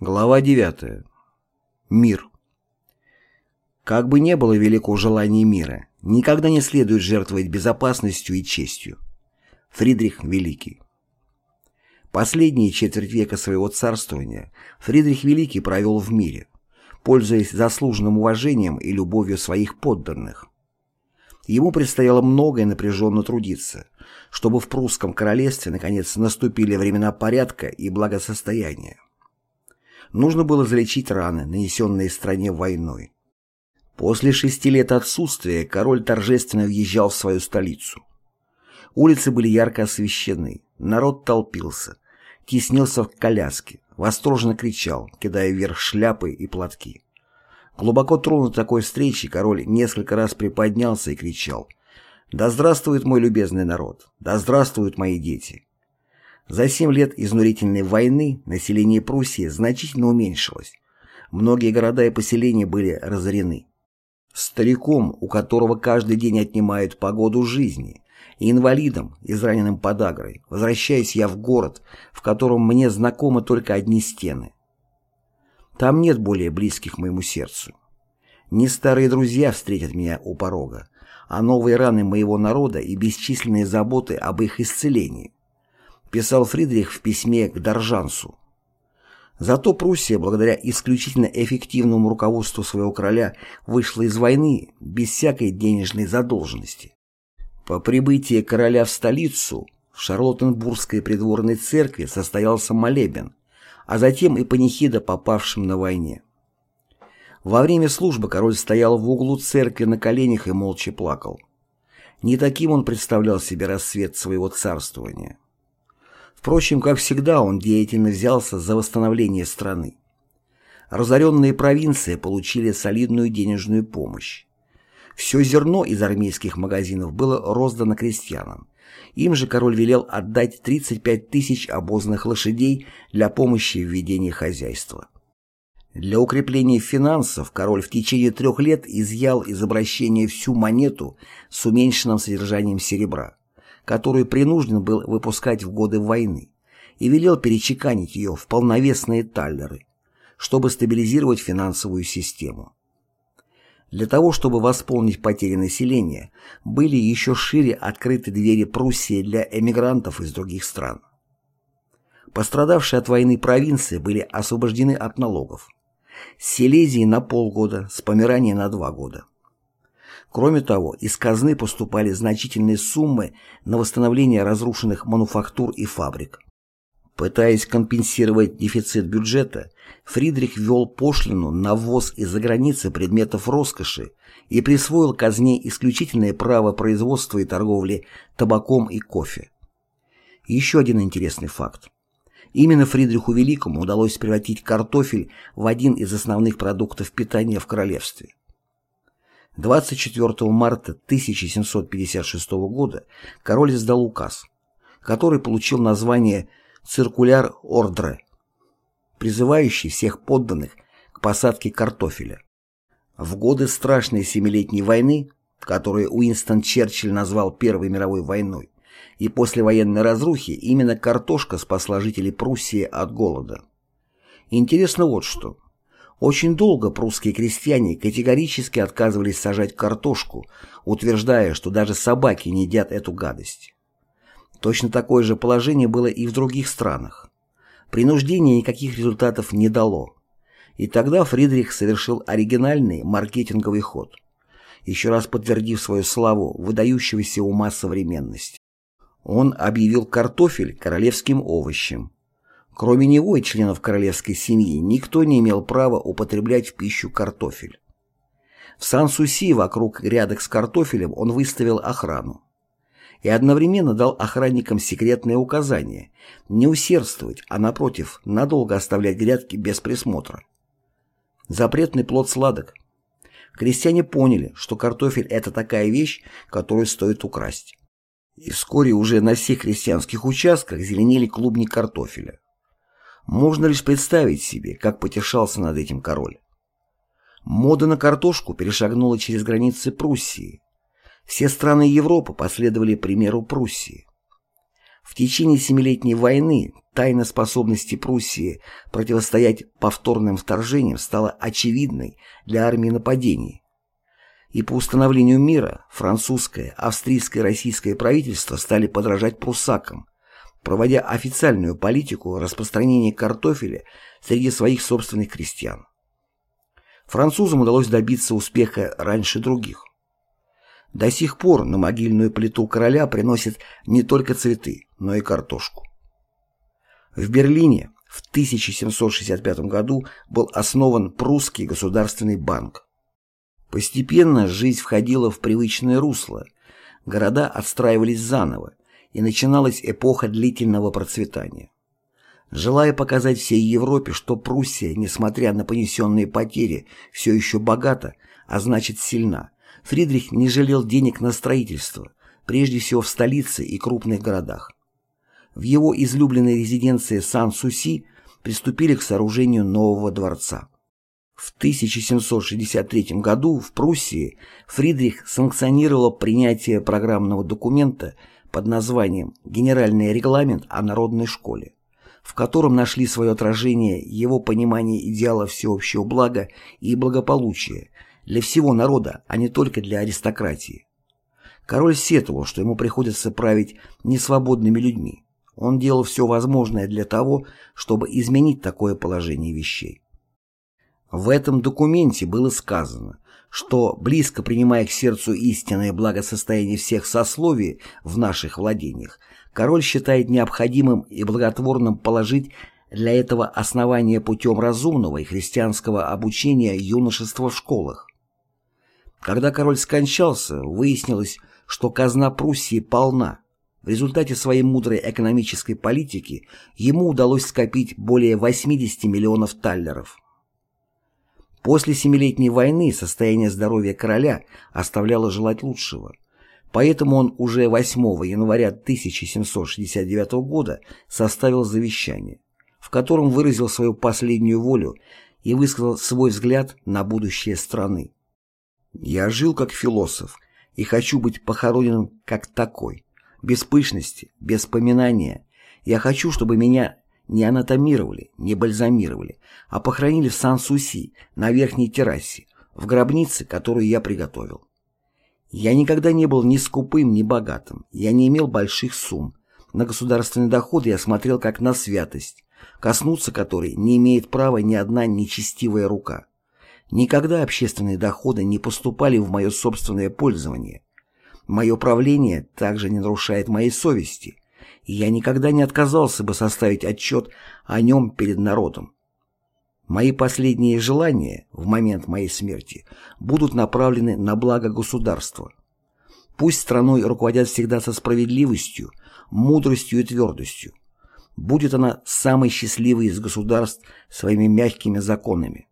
Глава 9. Мир. Как бы не было велико желания мира, никогда не следует жертвовать безопасностью и честью. Фридрих Великий. Последние четверть века своего царствования Фридрих Великий провел в мире, пользуясь заслуженным уважением и любовью своих подданных. Ему предстояло много и напряженно трудиться, чтобы в прусском королевстве наконец наступили времена порядка и благосостояния. Нужно было залечить раны, нанесенные стране войной. После шести лет отсутствия король торжественно въезжал в свою столицу. Улицы были ярко освещены, народ толпился, теснился в коляске, восторженно кричал, кидая вверх шляпы и платки. Глубоко тронут такой встречей, король несколько раз приподнялся и кричал «Да здравствует мой любезный народ! Да здравствуют мои дети!» За семь лет изнурительной войны население Пруссии значительно уменьшилось. Многие города и поселения были разорены. Стариком, у которого каждый день отнимают погоду жизни, и инвалидом, израненным подагрой, возвращаюсь я в город, в котором мне знакомы только одни стены. Там нет более близких моему сердцу. Не старые друзья встретят меня у порога, а новые раны моего народа и бесчисленные заботы об их исцелении писал Фридрих в письме к Доржансу. Зато Пруссия, благодаря исключительно эффективному руководству своего короля, вышла из войны без всякой денежной задолженности. По прибытии короля в столицу в Шарлоттенбургской придворной церкви состоялся молебен, а затем и панихида попавшим на войне. Во время службы король стоял в углу церкви на коленях и молча плакал. Не таким он представлял себе рассвет своего царствования. Впрочем, как всегда, он деятельно взялся за восстановление страны. Разоренные провинции получили солидную денежную помощь. Все зерно из армейских магазинов было роздано крестьянам. Им же король велел отдать 35 тысяч обозных лошадей для помощи в ведении хозяйства. Для укрепления финансов король в течение трех лет изъял из обращения всю монету с уменьшенным содержанием серебра которую принужден был выпускать в годы войны, и велел перечеканить ее в полновесные таллеры, чтобы стабилизировать финансовую систему. Для того, чтобы восполнить потери населения, были еще шире открыты двери Пруссии для эмигрантов из других стран. Пострадавшие от войны провинции были освобождены от налогов. С Силезии на полгода, с Померании на два года. Кроме того, из казны поступали значительные суммы на восстановление разрушенных мануфактур и фабрик. Пытаясь компенсировать дефицит бюджета, Фридрих ввел пошлину на ввоз из-за границы предметов роскоши и присвоил казне исключительное право производства и торговли табаком и кофе. Еще один интересный факт. Именно Фридриху Великому удалось превратить картофель в один из основных продуктов питания в королевстве. 24 марта 1756 года король издал указ, который получил название «Циркуляр Ордре», призывающий всех подданных к посадке картофеля. В годы страшной Семилетней войны, которую Уинстон Черчилль назвал Первой мировой войной, и после военной разрухи именно картошка спасла жителей Пруссии от голода. Интересно вот что. Очень долго прусские крестьяне категорически отказывались сажать картошку, утверждая, что даже собаки не едят эту гадость. Точно такое же положение было и в других странах. Принуждение никаких результатов не дало. И тогда Фридрих совершил оригинальный маркетинговый ход, еще раз подтвердив свою славу выдающегося ума современности. Он объявил картофель королевским овощем, Кроме него и членов королевской семьи никто не имел права употреблять в пищу картофель. В Сан-Суси вокруг грядок с картофелем он выставил охрану. И одновременно дал охранникам секретное указание не усердствовать, а напротив, надолго оставлять грядки без присмотра. Запретный плод сладок. Крестьяне поняли, что картофель – это такая вещь, которую стоит украсть. И вскоре уже на всех крестьянских участках зеленели клубни картофеля. Можно лишь представить себе, как потешался над этим король. Мода на картошку перешагнула через границы Пруссии. Все страны Европы последовали примеру Пруссии. В течение Семилетней войны тайна способности Пруссии противостоять повторным вторжениям стала очевидной для армии нападений. И по установлению мира французское, австрийское и российское правительство стали подражать пруссакам, проводя официальную политику распространения картофеля среди своих собственных крестьян. Французам удалось добиться успеха раньше других. До сих пор на могильную плиту короля приносят не только цветы, но и картошку. В Берлине в 1765 году был основан Прусский государственный банк. Постепенно жизнь входила в привычное русло, города отстраивались заново, и начиналась эпоха длительного процветания. Желая показать всей Европе, что Пруссия, несмотря на понесенные потери, все еще богата, а значит сильна, Фридрих не жалел денег на строительство, прежде всего в столице и крупных городах. В его излюбленной резиденции Сан-Суси приступили к сооружению нового дворца. В 1763 году в Пруссии Фридрих санкционировал принятие программного документа под названием «Генеральный регламент о народной школе», в котором нашли свое отражение его понимание идеала всеобщего блага и благополучия для всего народа, а не только для аристократии. Король сетовал, что ему приходится править несвободными людьми. Он делал все возможное для того, чтобы изменить такое положение вещей. В этом документе было сказано, что, близко принимая к сердцу истинное благосостояние всех сословий в наших владениях, король считает необходимым и благотворным положить для этого основание путем разумного и христианского обучения юношества в школах. Когда король скончался, выяснилось, что казна Пруссии полна. В результате своей мудрой экономической политики ему удалось скопить более 80 миллионов таллеров. После Семилетней войны состояние здоровья короля оставляло желать лучшего. Поэтому он уже 8 января 1769 года составил завещание, в котором выразил свою последнюю волю и высказал свой взгляд на будущее страны. «Я жил как философ и хочу быть похороненным как такой, без пышности, без поминания. Я хочу, чтобы меня не анатомировали, не бальзамировали, а похоронили в Сан-Суси, на верхней террасе, в гробнице, которую я приготовил. Я никогда не был ни скупым, ни богатым, я не имел больших сумм. На государственный доход я смотрел как на святость, коснуться которой не имеет права ни одна нечестивая рука. Никогда общественные доходы не поступали в мое собственное пользование. Мое правление также не нарушает моей совести, и я никогда не отказался бы составить отчет о нем перед народом. Мои последние желания в момент моей смерти будут направлены на благо государства. Пусть страной руководят всегда со справедливостью, мудростью и твердостью. Будет она самой счастливой из государств своими мягкими законами.